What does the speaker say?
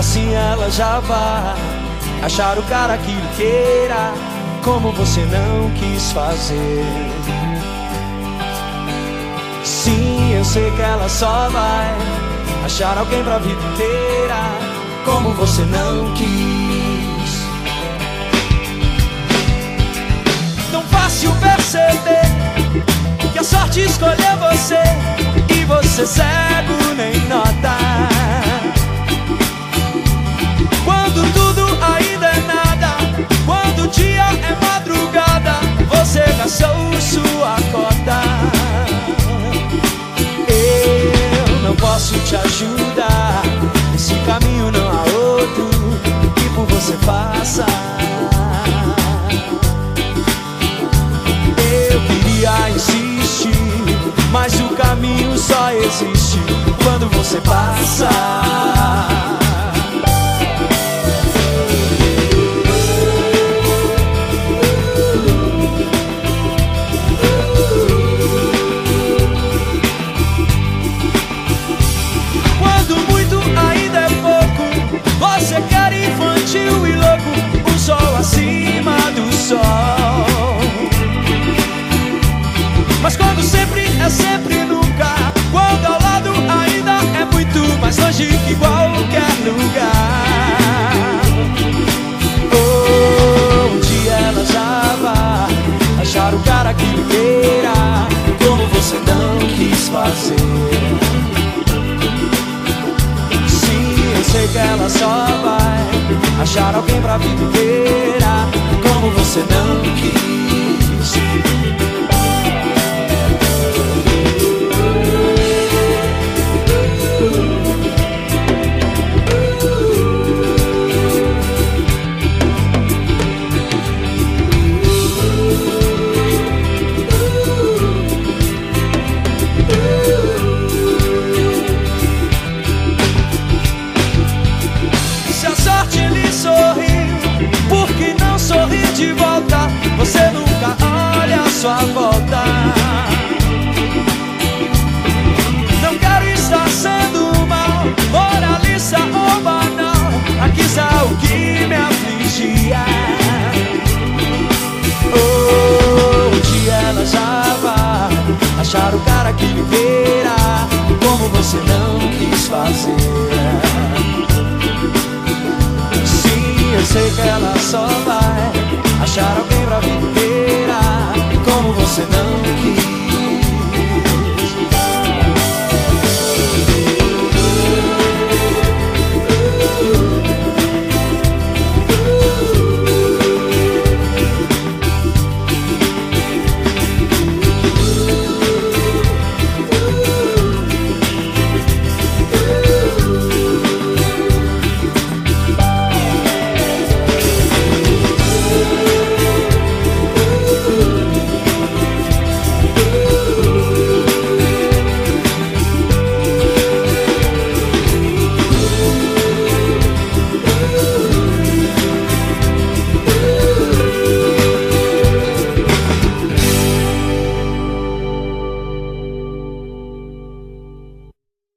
Assim ela já vai achar o cara que lhe queira, como você não quis fazer. Sim, eu sei que ela só vai achar alguém pra vida inteira, como você não quis. Tão fácil perceber que a sorte escolheu você e você cego nem nota. Você faça. Eu queria insistir, mas o caminho só existe quando você passa. Fazer. Sim, eu sei que ela só vai achar alguém pra vida Você nunca olha a sua volta. Não quero estar sendo mal, moralista ou banal. Aqui está o que me afligia. Oh, dia ela já vai achar o cara que lhe queira, como você não quis fazer. Sim, eu sei que ela só